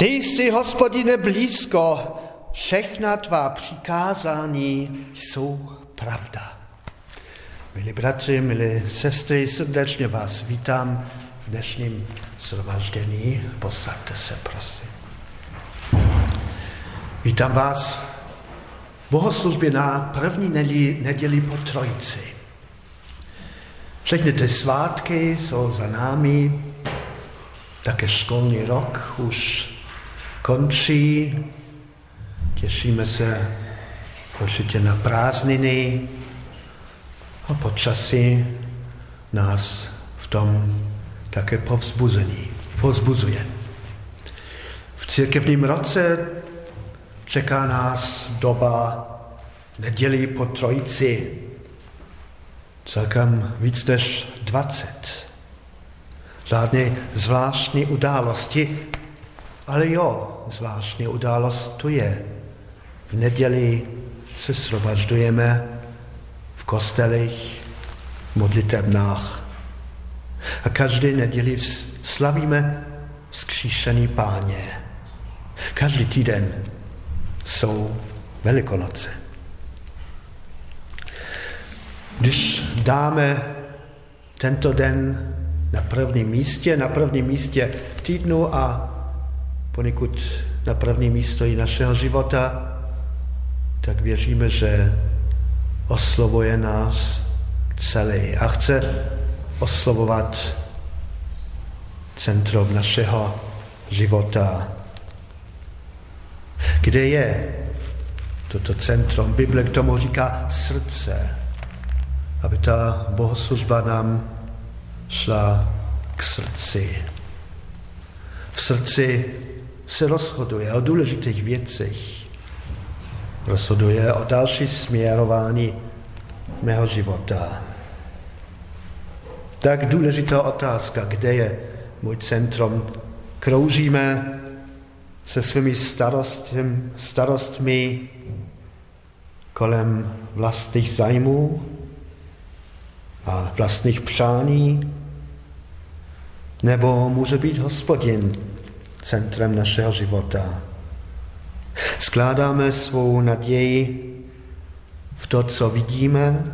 Ty jsi, hospodine, blízko, všechna tvá přikázání jsou pravda. Milí bratři, milí sestry, srdečně vás vítám v dnešním shromaždění. Posaďte se, prosím. Vítám vás v bohoslužbě na první neděli po Trojici. Všechny ty svátky jsou za námi, také školní rok už končí. Těšíme se určitě na prázdniny a počasí nás v tom také povzbuzení, povzbuzuje. V církevním roce čeká nás doba nedělí po trojici, celkem víc než 20. Žádné zvláštní události, ale jo, zvláštní událost to je. V neděli se shromažďujeme v kostelích, v modlitebnách. A každý neděli slavíme vzkříšený páně. Každý týden jsou Velikonoce. Když dáme tento den na prvním místě, na prvním místě týdnu a poněkud na první místo i našeho života, tak věříme, že oslovuje nás celý a chce oslovovat centrum našeho života. Kde je toto centrum? Bible k tomu říká srdce, aby ta bohoslužba nám šla k srdci. V srdci se rozhoduje o důležitých věcech. Rozhoduje o další směrování mého života. Tak důležitá otázka, kde je můj centrum. Kroužíme se svými starostmi, starostmi kolem vlastních zájmů a vlastních přání, nebo může být hospodin centrem našeho života. Skládáme svou naději v to, co vidíme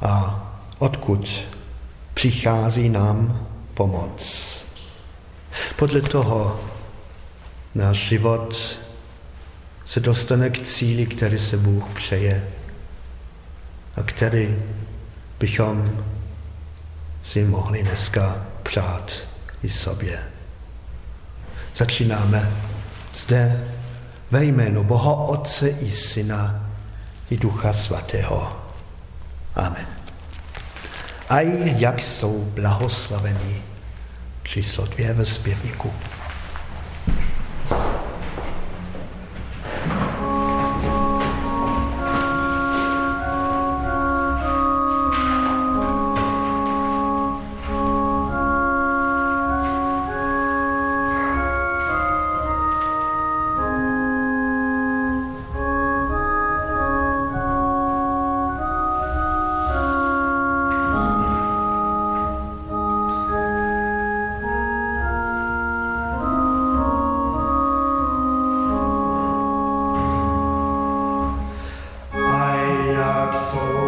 a odkud přichází nám pomoc. Podle toho náš život se dostane k cíli, který se Bůh přeje a který bychom si mohli dneska přát i sobě. Začínáme zde ve jménu Boha Otce i Syna i Ducha Svatého. Amen. A jak jsou blahoslavení číslo dvě ve zpěvníku. So.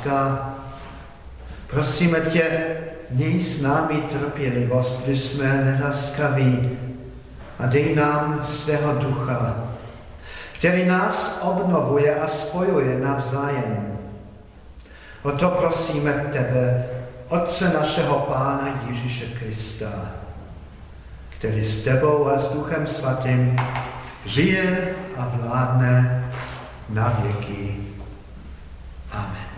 Láska. Prosíme tě, měj s námi trpělivost, když jsme nelaskaví a dej nám svého ducha, který nás obnovuje a spojuje navzájem. O to prosíme tebe, Otce našeho Pána Ježíše Krista, který s tebou a s Duchem Svatým žije a vládne na věky. Amen.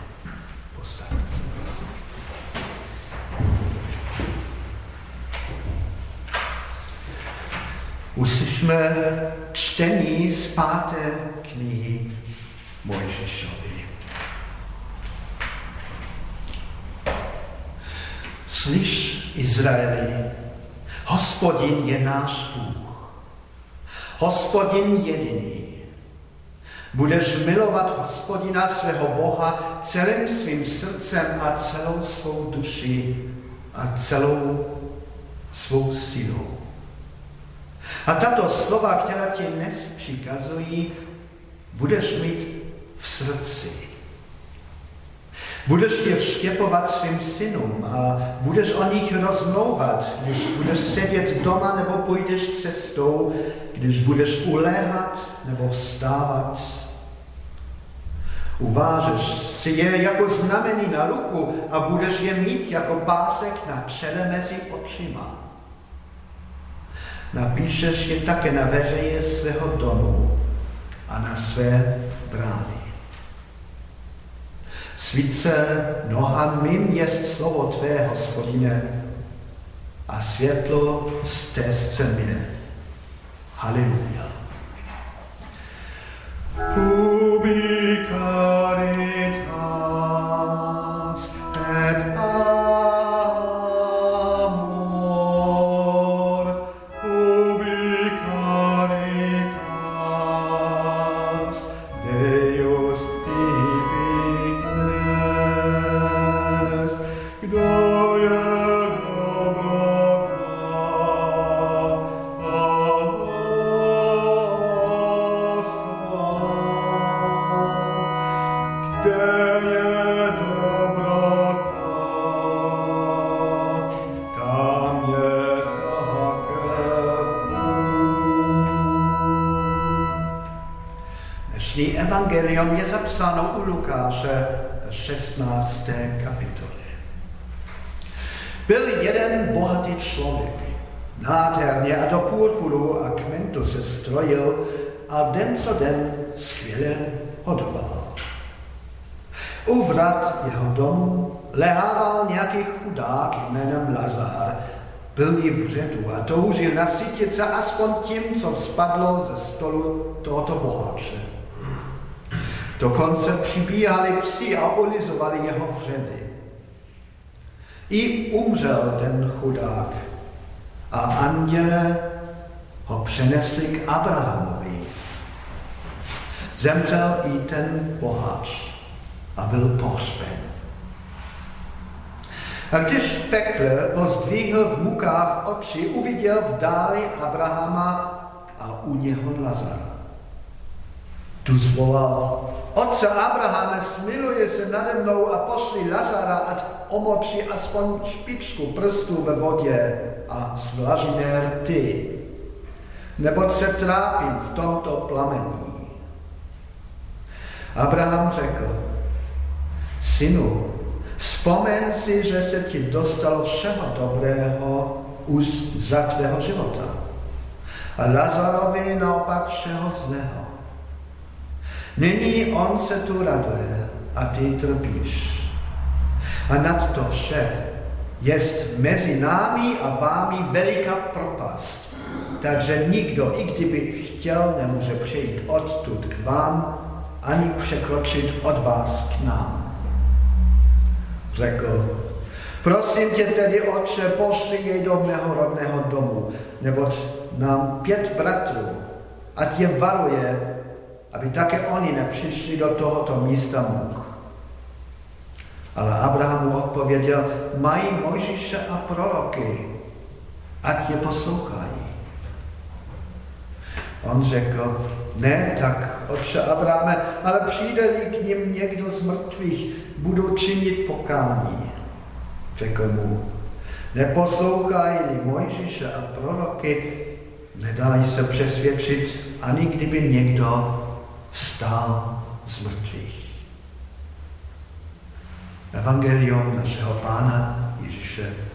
Uslyšme čtení z páté knihy Mojžišovi. Slyš, Izraeli, hospodin je náš Bůh. Hospodin jediný. Budeš milovat hospodina svého Boha celým svým srdcem a celou svou duši a celou svou silou. A tato slova, která ti dnes přikazují, budeš mít v srdci. Budeš je vštěpovat svým synům a budeš o nich rozmlouvat, když budeš sedět doma nebo půjdeš cestou, když budeš uléhat nebo vstávat. Uvážeš si je jako znamení na ruku a budeš je mít jako pásek na čele mezi očima. Napíšeš je také na veřeje svého domu a na své brány. Svíce nohám mým jest slovo Tvé, hospodine, a světlo z té země. Haleluja. Zapsáno u Lukáše v 16. kapitole. Byl jeden bohatý člověk, nádherně a do purpuru a kmentu se strojil a den co den skvěle hodoval. U vrat jeho domu lehával nějaký chudák jménem Lazar, byl v ředu a toužil nasytit se aspoň tím, co spadlo ze stolu tohoto boháče. Dokonce přibíhali psi a olizovali jeho vředy. I umřel ten chudák a anděle ho přenesli k Abrahamovi. Zemřel i ten boháč a byl pohřben. A když v pekle pozdvihl v mukách oči, uviděl v dáli Abrahama a u něho Lazara. Tu zvolal, Otce Abrahame, smiluje se nade mnou a pošli Lazara, ať omočí aspoň špičku prstů ve vodě a zvlažiné rty. Neboť se trápím v tomto plamení. Abraham řekl, synu, vzpomen si, že se ti dostalo všeho dobrého už za tvého života. A Lazarovi naopak všeho zlého. Nyní on se tu raduje a ty trpíš. A nad to vše jest mezi námi a vámi veliká propast. Takže nikdo, i kdyby chtěl, nemůže přejít odtud k vám, ani překročit od vás k nám. Řekl, prosím tě tedy, otče, pošli jej do mého rodného domu, neboť nám pět bratrů, ať je varuje, aby také oni nepřišli do tohoto místa muk. Ale Abraham mu odpověděl, mají Mojžíše a proroky, ať je poslouchají. On řekl, ne tak, otče Abrahame, ale přijde-li k ním někdo z mrtvých, budu činit pokání. Řekl mu, neposlouchají-li Mojžíše a proroky, nedají se přesvědčit, ani kdyby někdo vstal z mrtvých. Evangelium našeho Pána Ježíše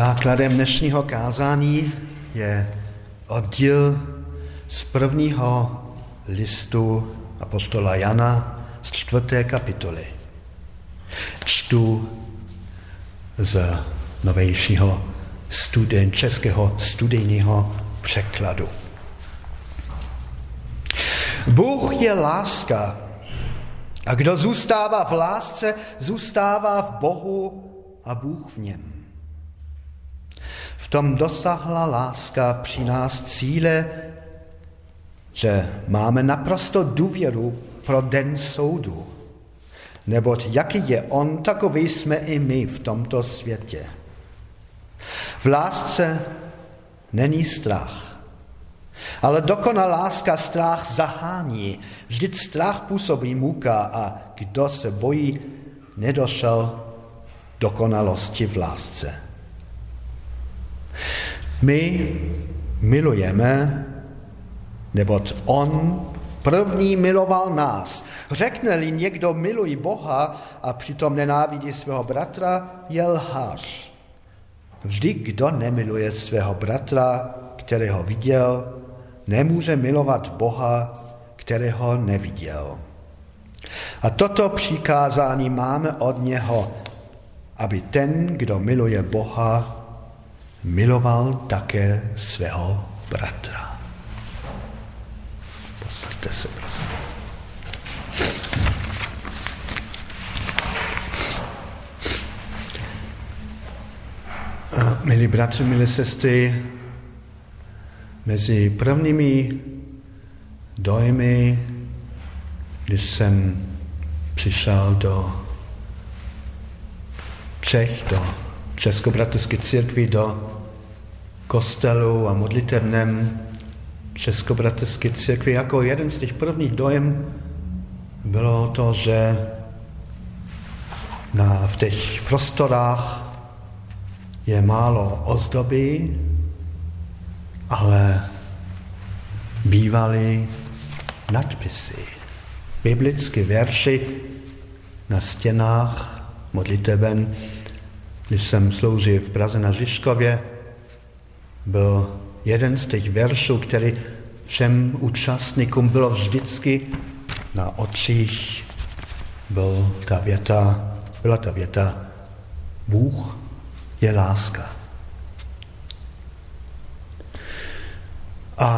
Základem dnešního kázání je oddíl z prvního listu apostola Jana z čtvrté kapitoly. Čtu z novejšího studen, českého studijního překladu. Bůh je láska a kdo zůstává v lásce, zůstává v Bohu a Bůh v něm. V tom dosahla láska při nás cíle, že máme naprosto důvěru pro den soudu. Neboť jaký je on, takový jsme i my v tomto světě. V lásce není strach. Ale dokonalá láska strach zahání. Vždyť strach působí muka a kdo se bojí, nedošel dokonalosti v lásce. My milujeme, neboť On první miloval nás. Řekne-li někdo miluj Boha a přitom nenávidí svého bratra, je lhář. Vždy, kdo nemiluje svého bratra, kterého viděl, nemůže milovat Boha, kterého neviděl. A toto přikázání máme od něho, aby ten, kdo miluje Boha, miloval také svého bratra. Posaďte se, prosím. Milí bratři, milí sestry, mezi prvními dojmy, když jsem přišel do Čech, do Českobratovské církvi, do kostelu a modlitevném Českobratovské církvi, jako jeden z těch prvních dojem bylo to, že na, v těch prostorách je málo ozdoby, ale bývaly nadpisy, biblické verši na stěnách modliteben. Když jsem sloužil v Praze na Žižkově, byl jeden z těch veršů, který všem účastníkům bylo vždycky na očích, byl ta věta, byla ta věta Bůh je láska. A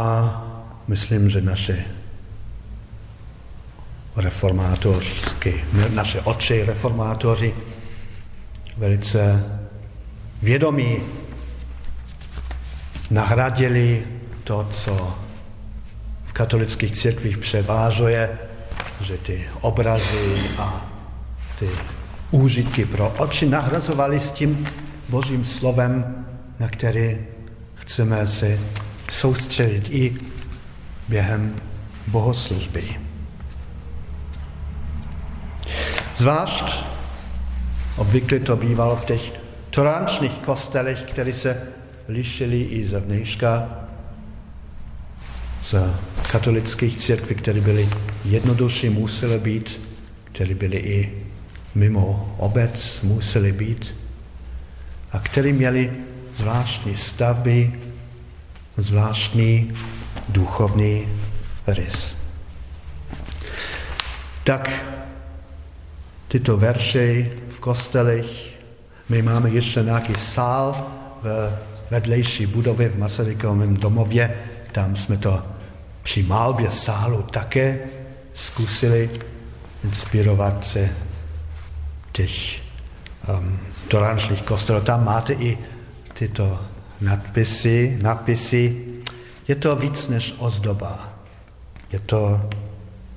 myslím, že naše reformátorské, naše oči reformátoři velice vědomí nahradili to, co v katolických církvích převážuje, že ty obrazy a ty úžitky pro oči nahrazovali s tím Božím slovem, na který chceme se soustředit i během bohoslužby. Zvlášť obvykle to bývalo v těch torančních kostelech, které se lišili i ze vnějška z katolických církví, které byly jednodušší, musely být, které byly i mimo obec, musely být a které měli zvláštní stavby, zvláštní duchovní rys. Tak tyto verše v kostelech, my máme ještě nějaký sál v vedlejší budově v Masarykovém domově, tam jsme to při malbě sálu také zkusili inspirovat se těch um, torančních kostelů. Tam máte i tyto nadpisy, nadpisy. Je to víc než ozdoba. Je to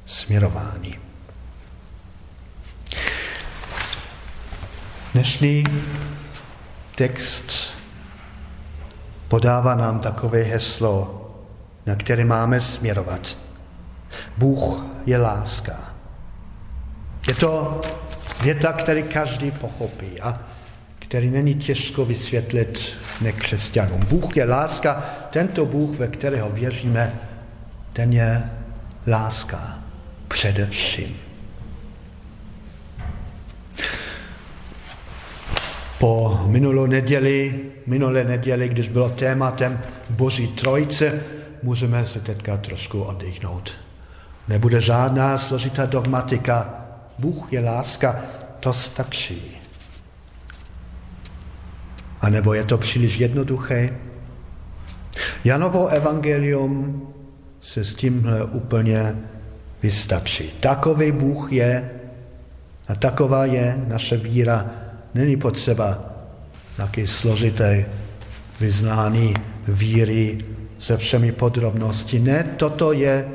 směrování. Dnešní text podává nám takové heslo, na které máme směrovat. Bůh je láska. Je to věta, který každý pochopí a který není těžko vysvětlit nekřesťanům. Bůh je láska, tento Bůh, ve kterého věříme, ten je láska především. Po minulou neděli, minulé neděli, když bylo tématem Boží trojce, můžeme se teďka trošku oddechnout. Nebude žádná složitá dogmatika. Bůh je láska, to stačí. A nebo je to příliš jednoduché? Janovo evangelium se s tímhle úplně vystačí. Takový Bůh je a taková je naše víra. Není potřeba nějaký složitý vyznání víry se všemi podrobnosti. Ne, toto je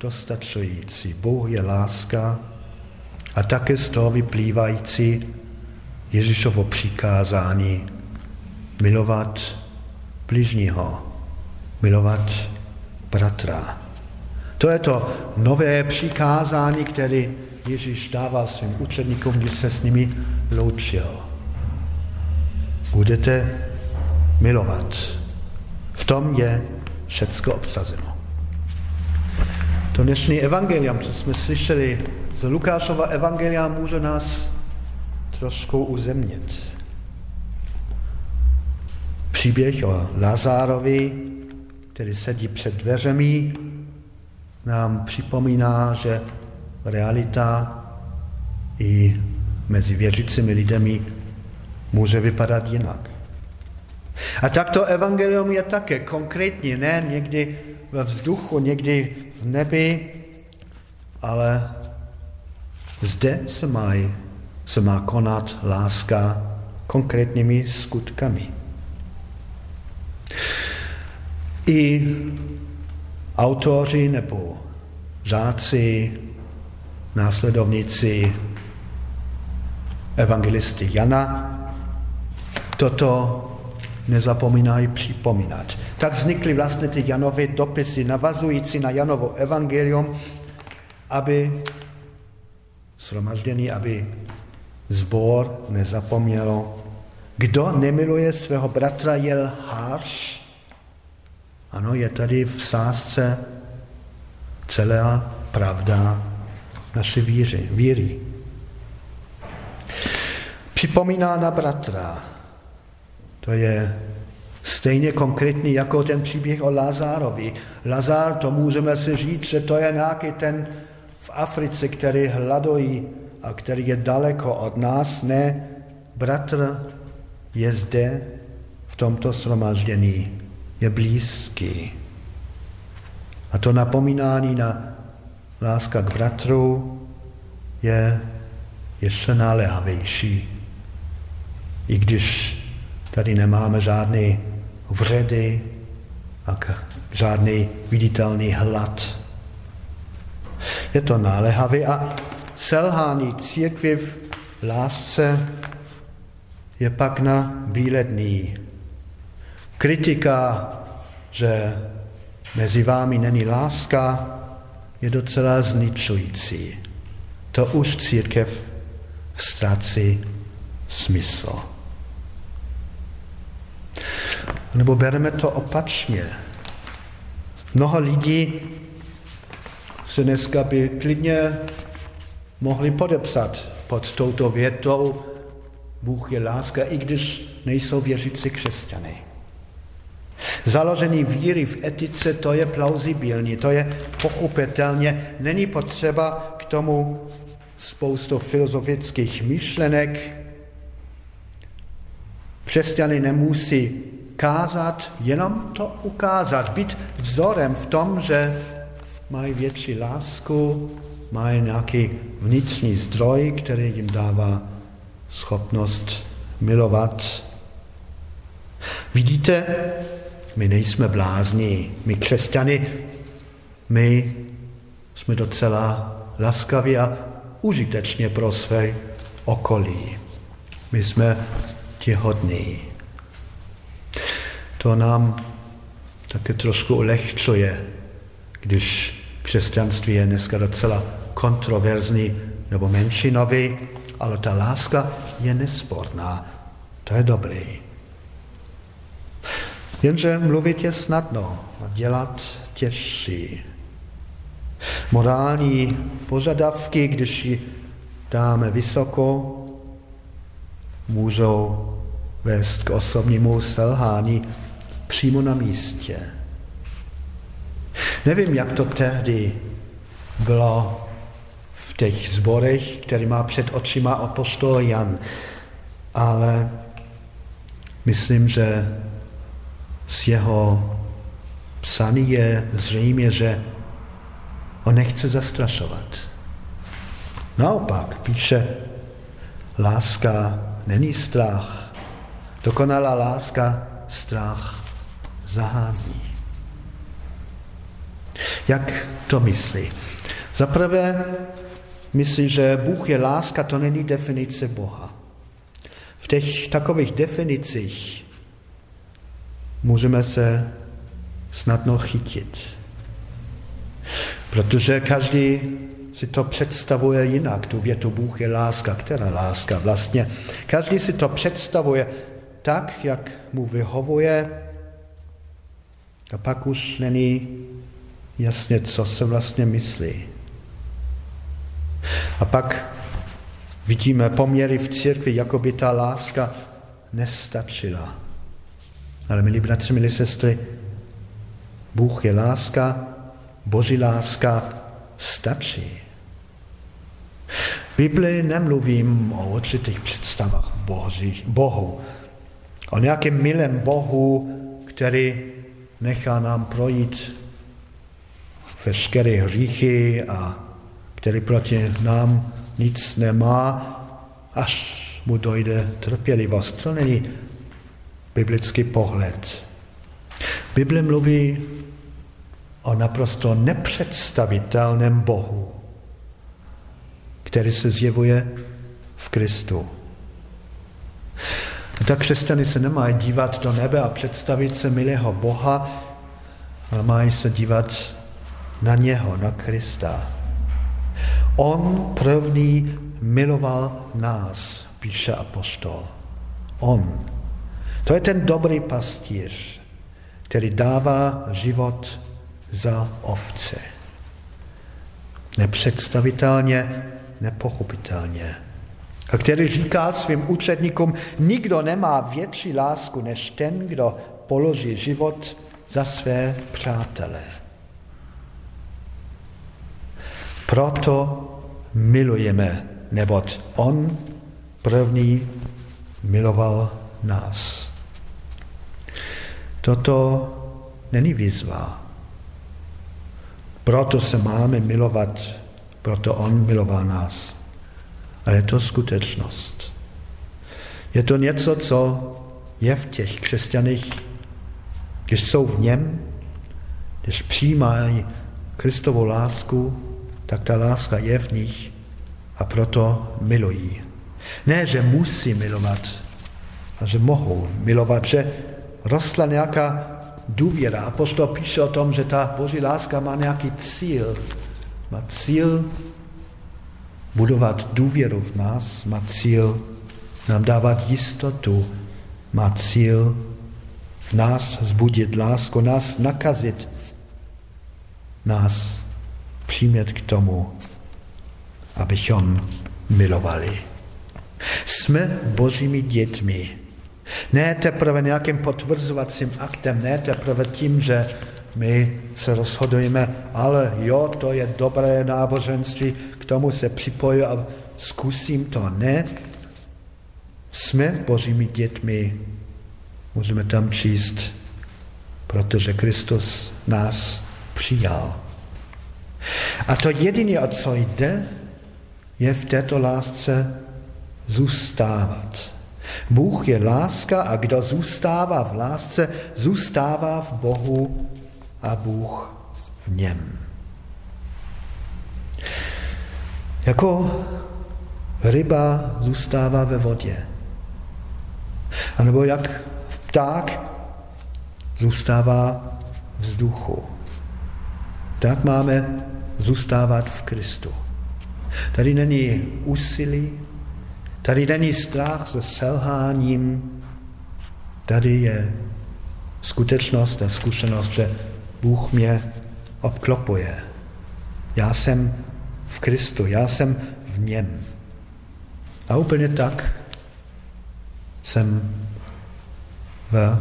dostačující. Bůh je láska a také z toho vyplývající Ježíšovo přikázání milovat bližního, milovat bratra. To je to nové přikázání, které Ježíš dával svým učedníkům, když se s nimi loučil. Budete milovat. V tom je všecko obsazeno. To dnešní evangelium, co jsme slyšeli z Lukášova evangelia, může nás trošku uzemnit. Příběh o Lazárovi, který sedí před dveřemi, nám připomíná, že realita i mezi věřícími lidmi může vypadat jinak. A tak to evangelium je také konkrétní, ne někdy ve vzduchu, někdy v nebi, ale zde se, má, se má konat láska konkrétními skutkami. I autoři nebo žáci, následovníci evangelisty Jana toto nezapomínají připomínat. Tak vznikly vlastně ty Janovy dopisy navazující na Janovo evangelium, aby shromaždění, aby zbor nezapomnělo. Kdo nemiluje svého bratra, je lhář. Ano, je tady v sázce celá pravda naší víry. víry. Připomíná na bratra, to je stejně konkrétní jako ten příběh o Lazárovi. Lazár, to můžeme si říct, že to je nějaký ten v Africe, který hladojí a který je daleko od nás. Ne, bratr je zde v tomto shromaždění, je blízký. A to napomínání na láska k bratru je ještě naléhavější. I když Tady nemáme žádný vředy a žádný viditelný hlad. Je to náléhavý a selhání církvy v lásce je pak na výledný. Kritika, že mezi vámi není láska, je docela zničující. To už církev ztrácí smysl. Nebo bereme to opačně. Mnoho lidí se dneska by klidně mohli podepsat pod touto větou Bůh je láska, i když nejsou věřící křesťany. Založení víry v etice, to je plauzibilní, to je pochopitelně, není potřeba k tomu spoustu filozofických myšlenek. Křesťany nemusí kázat, jenom to ukázat, být vzorem v tom, že mají větší lásku, mají nějaký vnitřní zdroj, který jim dává schopnost milovat. Vidíte, my nejsme blázni, my křesťany, my jsme docela laskaví a užitečně pro své okolí. My jsme ti hodní. To nám také trošku ulehčuje, když křesťanství je dneska docela kontroverzní nebo menšinový, ale ta láska je nesporná. To je dobrý. Jenže mluvit je snadno a dělat těžší. Morální požadavky, když ji dáme vysoko, můžou vést k osobnímu selhání přímo na místě. Nevím, jak to tehdy bylo v těch zborech, který má před očima apostol Jan, ale myslím, že z jeho psaní je zřejmě, že on nechce zastrašovat. Naopak píše, láska není strach, dokonalá láska strach zahání. Jak to myslí? Zaprvé myslí, že Bůh je láska, to není definice Boha. V těch takových definicích můžeme se snadno chytit. Protože každý si to představuje jinak, tu větu Bůh je láska, která láska vlastně. Každý si to představuje tak, jak mu vyhovuje a pak už není jasně, co se vlastně myslí. A pak vidíme poměry v církvi, jako by ta láska nestačila. Ale milí bratři, milí sestry, Bůh je láska, Boží láska stačí. V Biblii nemluvím o určitých představách božích, Bohu, o nějakém milém Bohu, který nechá nám projít veškeré hříchy a který proti nám nic nemá, až mu dojde trpělivost. To není biblický pohled. Bible mluví o naprosto nepředstavitelném Bohu, který se zjevuje v Kristu. A tak křesťany se nemají dívat do nebe a představit se milého Boha, ale mají se dívat na něho, na Krista. On první miloval nás, píše apostol. On. To je ten dobrý pastýř, který dává život za ovce. Nepředstavitelně, nepochopitelně. Který říká svým účetníkům, nikdo nemá větší lásku než ten, kdo položí život za své přátele. Proto milujeme, neboť On první miloval nás. Toto není výzva. Proto se máme milovat, proto On miloval nás. Ale je to skutečnost. Je to něco, co je v těch křesťanech, když jsou v něm, když přijímají Kristovu lásku, tak ta láska je v nich a proto milují. Ne, že musí milovat, a že mohou milovat, že rostla nějaká důvěra. Apostol píše o tom, že ta boží láska má nějaký cíl. Má cíl budovat důvěru v nás, má cíl nám dávat jistotu, má cíl v nás zbudit lásku, nás nakazit, nás přimět k tomu, abychom milovali. Jsme božími dětmi. Ne teprve nějakým potvrzovacím aktem, ne teprve tím, že my se rozhodujeme, ale jo, to je dobré náboženství, k tomu se připoju a zkusím to. Ne, jsme božími dětmi, můžeme tam číst, protože Kristus nás přijal. A to jediné, o co jde, je v této lásce zůstávat. Bůh je láska a kdo zůstává v lásce, zůstává v Bohu a Bůh v něm. Jako ryba zůstává ve vodě. A nebo jak pták zůstává vzduchu. Tak máme zůstávat v Kristu. Tady není úsilí, tady není strach se selháním, tady je skutečnost a zkušenost, že Bůh mě obklopuje. Já jsem v Kristu, já jsem v něm. A úplně tak jsem v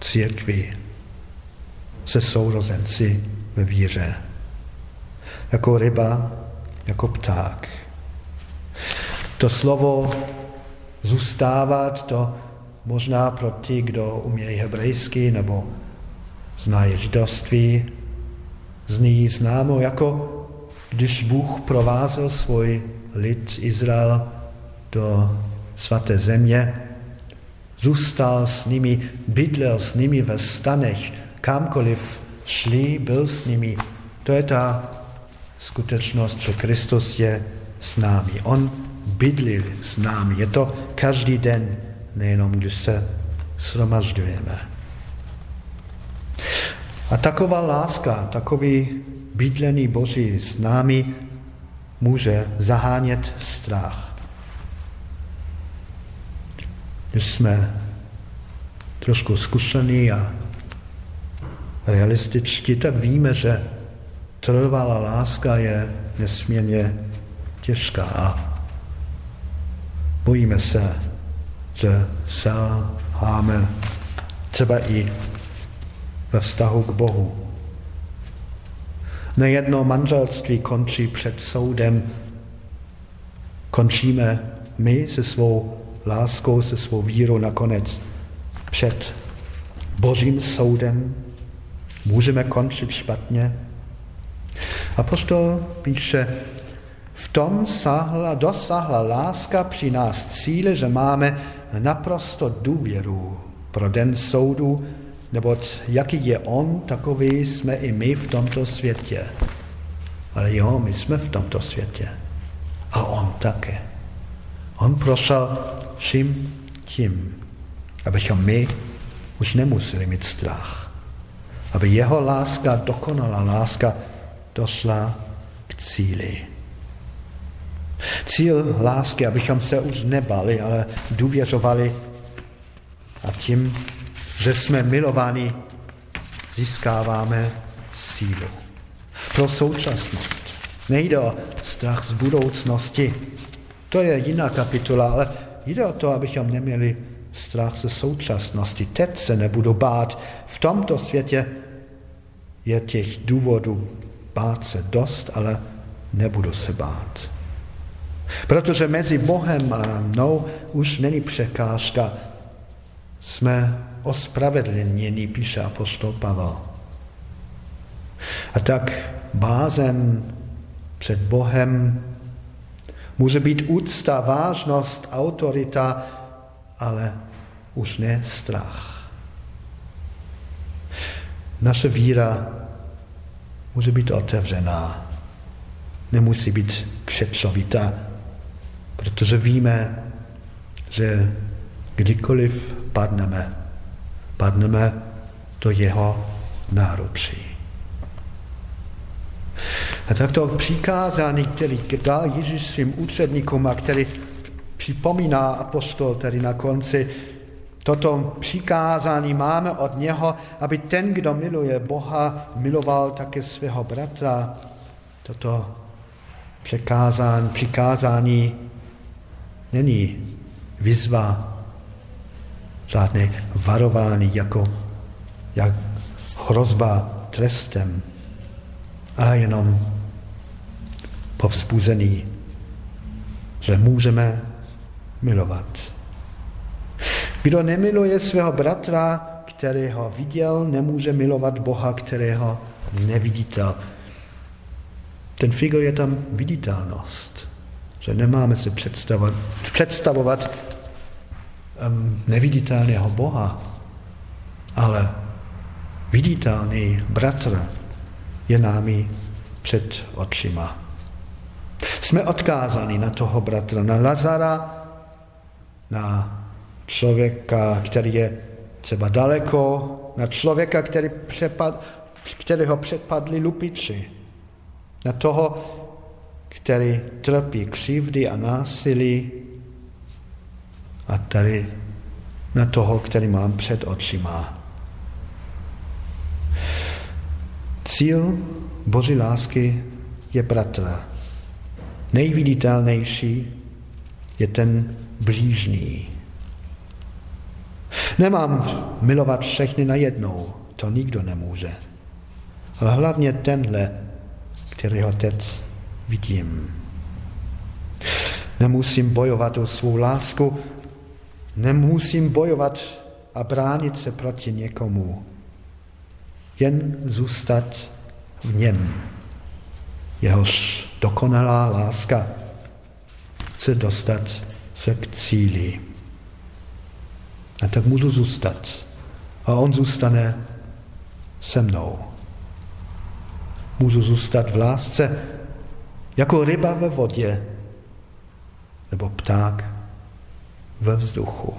církvi se sourozenci ve víře jako ryba, jako pták. To slovo zůstávat, to možná pro ty, kdo umějí hebrejsky nebo znají židovství, zní známo jako když Bůh provázel svůj lid Izrael do svaté země zůstal s nimi, bydlel s nimi ve stanech, kamkoliv šli, byl s nimi. To je ta skutečnost, že Kristus je s námi. On bydlí s námi. Je to každý den, nejenom když se shromažďujeme. A taková láska, takový bydlený Boží s námi může zahánět strach. Když jsme trošku zkušení a realističtí, tak víme, že trvalá láska je nesmírně těžká a bojíme se, že selháme třeba i ve vztahu k Bohu. Nejedno manželství končí před soudem. Končíme my se svou láskou, se svou vírou nakonec před božím soudem. Můžeme končit špatně. A Apostol píše, v tom sahla, dosahla láska při nás cíle, že máme naprosto důvěru pro den soudu, neboť jaký je on, takový jsme i my v tomto světě. Ale jo, my jsme v tomto světě. A on také. On prošel vším tím, abychom my už nemuseli mít strach. Aby jeho láska, dokonalá láska, došla k cíli. Cíl lásky, abychom se už nebali, ale důvěřovali a tím, že jsme milováni, získáváme sílu. Pro současnost. Nejde o strach z budoucnosti. To je jiná kapitola, ale jde o to, abychom neměli strach ze současnosti. Teď se nebudu bát. V tomto světě je těch důvodů bát se dost, ale nebudu se bát. Protože mezi Bohem a mnou už není překážka. Jsme ospravedlnění, píše apostol Pavel. A tak bázen před Bohem může být úcta, vážnost, autorita, ale už ne strach. Naše víra může být otevřená, nemusí být křečovitá, protože víme, že kdykoliv padneme, padneme do jeho náručí. A tak to přikázání, který dal Ježíš svým účetníkům a který připomíná apostol tady na konci, toto přikázání máme od něho, aby ten, kdo miluje Boha, miloval také svého bratra. Toto přikázání, přikázání není výzva, žádné varování jako jak hrozba trestem, ale jenom povzbuzený, že můžeme milovat. Kdo nemiluje svého bratra, kterého viděl, nemůže milovat Boha, kterého neviditel. Ten figl je tam viditelnost, že nemáme si představovat, představovat neviditelného Boha, ale viditelný bratr je námi před očima. Jsme odkázáni na toho bratra, na Lazara, na člověka, který je třeba daleko, na člověka, který přepad, kterého přepadli lupiči, na toho, který trpí křivdy a násilí a tady na toho, který mám před očima. Cíl Boží lásky je bratra. Nejviditelnější je ten blížný. Nemám milovat všechny najednou, to nikdo nemůže. Ale hlavně tenhle, kterého teď vidím. Nemusím bojovat o svou lásku, nemusím bojovat a bránit se proti někomu. Jen zůstat v něm. Jehož dokonalá láska chce dostat se k cíli. A tak můžu zůstat. A on zůstane se mnou. Můžu zůstat v lásce jako ryba ve vodě nebo pták ve vzduchu.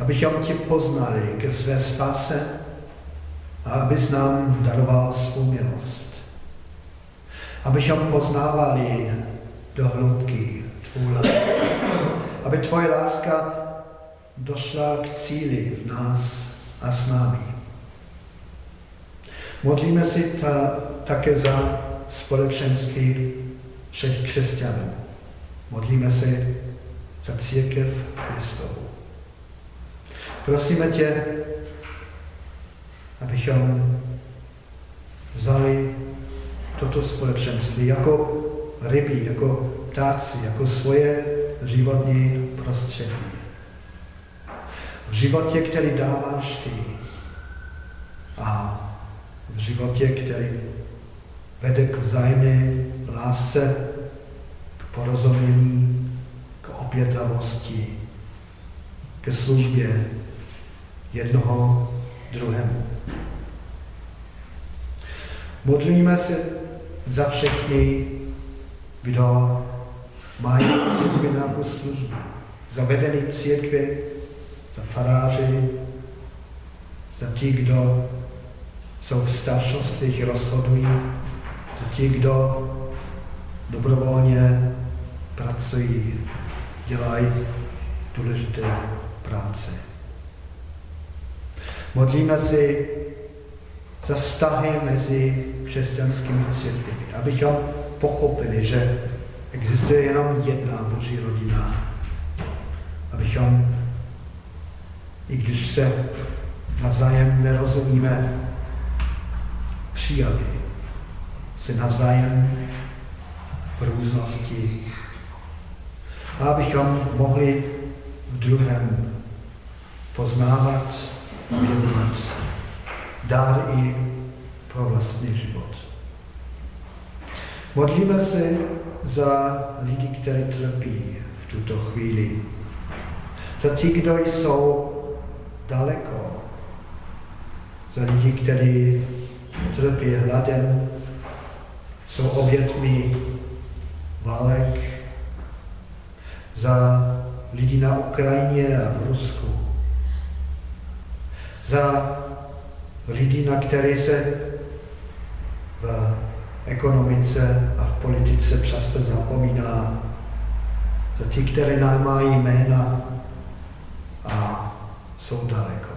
Abychom tě poznali ke své spáse a abys nám daroval svou milost. Abychom poznávali do hloubky tvou lásku. Aby tvoje láska došla k cíli v nás a s námi. Modlíme si ta, také za společenství všech křesťanů. Modlíme se za církev Kristovu. Prosíme tě, abychom vzali toto společenství jako ryby, jako ptáci, jako svoje životní prostředí. V životě, který dáváš ty a v životě, který vede k vzájemné lásce, porozumění, k obětavosti, ke službě jednoho druhému. Modlíme se za všechny, kdo mají církvi nějakou službu. Za vedení církve, za faráři, za ti, kdo jsou v staršostvích, rozhodují, za ti, kdo dobrovolně pracují, dělají důležité práce. Modlíme si za vztahy mezi křesťanskými církvemi, abychom pochopili, že existuje jenom jedna Boží rodina. Abychom, i když se navzájem nerozumíme, přijali se navzájem různosti. A abychom mohli v druhém poznávat, objevovat dár i pro vlastní život. Modlíme se za lidi, kteří trpí v tuto chvíli. Za ti, kdo jsou daleko. Za lidi, kteří trpí hladem, jsou obětmi válek, za lidi na Ukrajině a v Rusku, za lidi, na které se v ekonomice a v politice často zapomíná, za ti, které nemají jména a jsou daleko.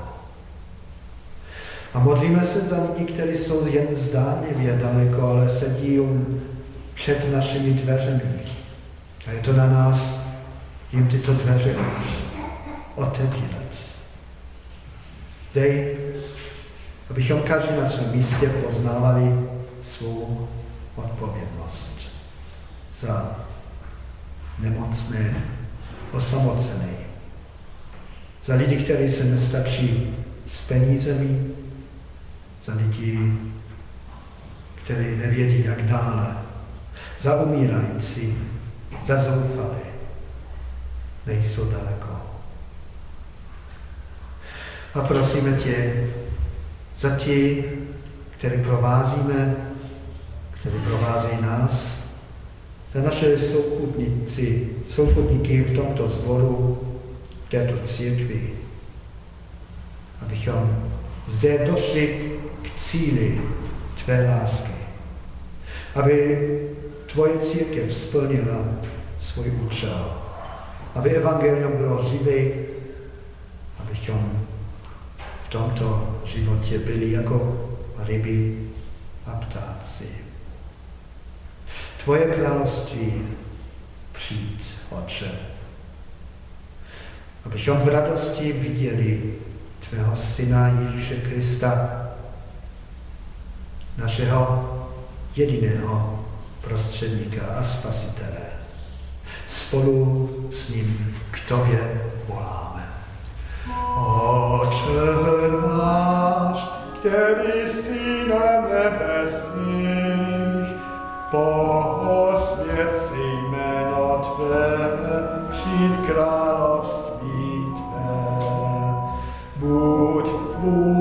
A modlíme se za lidi, kteří jsou jen zdánlivě daleko, ale sedí před našimi dveřemi. A je to na nás jim tyto dveře otevírat. Dej, abychom každý na svém místě poznávali svou odpovědnost za nemocné, osamocené, za lidi, kteří se nestačí s penízemi, za lidi, kteří nevědí, jak dále, za umírající, za zoufalé, nejsou daleko. A prosíme tě za ti, který provázíme, který provází nás, za naše souputníci, souputníky v tomto zboru, v této církvi, abychom zde došli k cíli tvé lásky. Aby tvoje církev splnila svůj účel. Aby evangelium bylo živé, abychom v tomto životě byli jako ryby a ptáci. Tvoje království přijít, Otče. Abychom v radosti viděli tvého Syna Ježíše Krista, našeho jediného prostředníka a spasitele. Spolu s ním k tobě voláme. Oče náš, který jsi na nebesích, posvěd jméno Tvé, přijď království Tvé. Buď vůle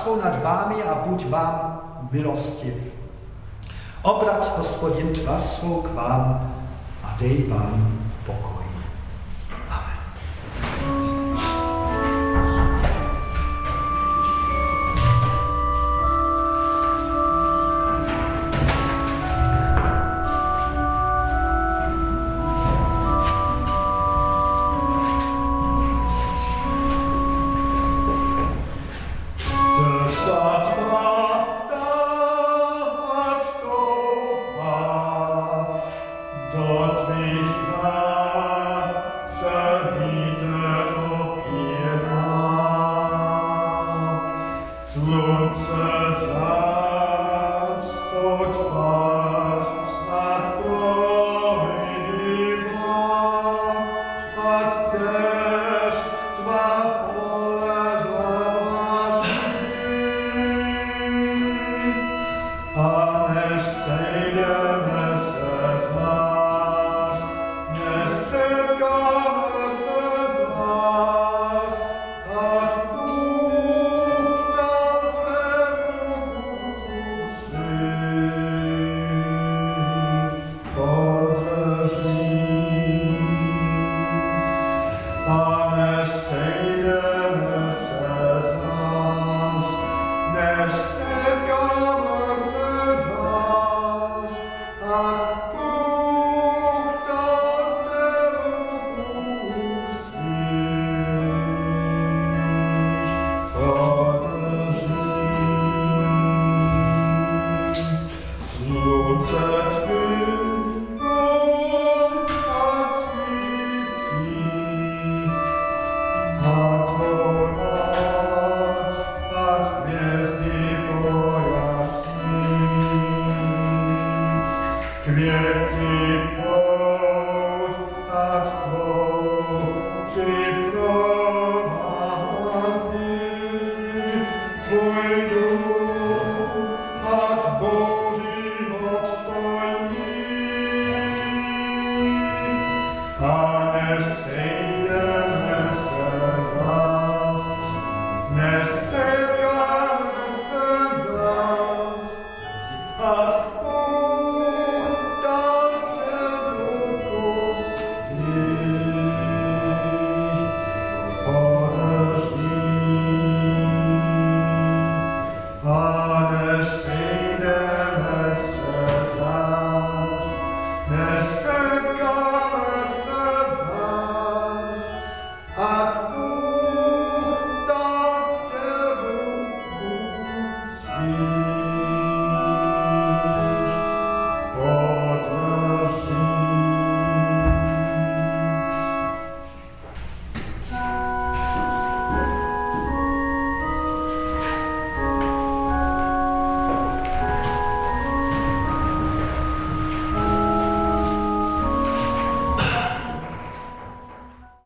svou nad vámi a buď vám milostiv. Obrať hospodin tvar svou k vám a dej vám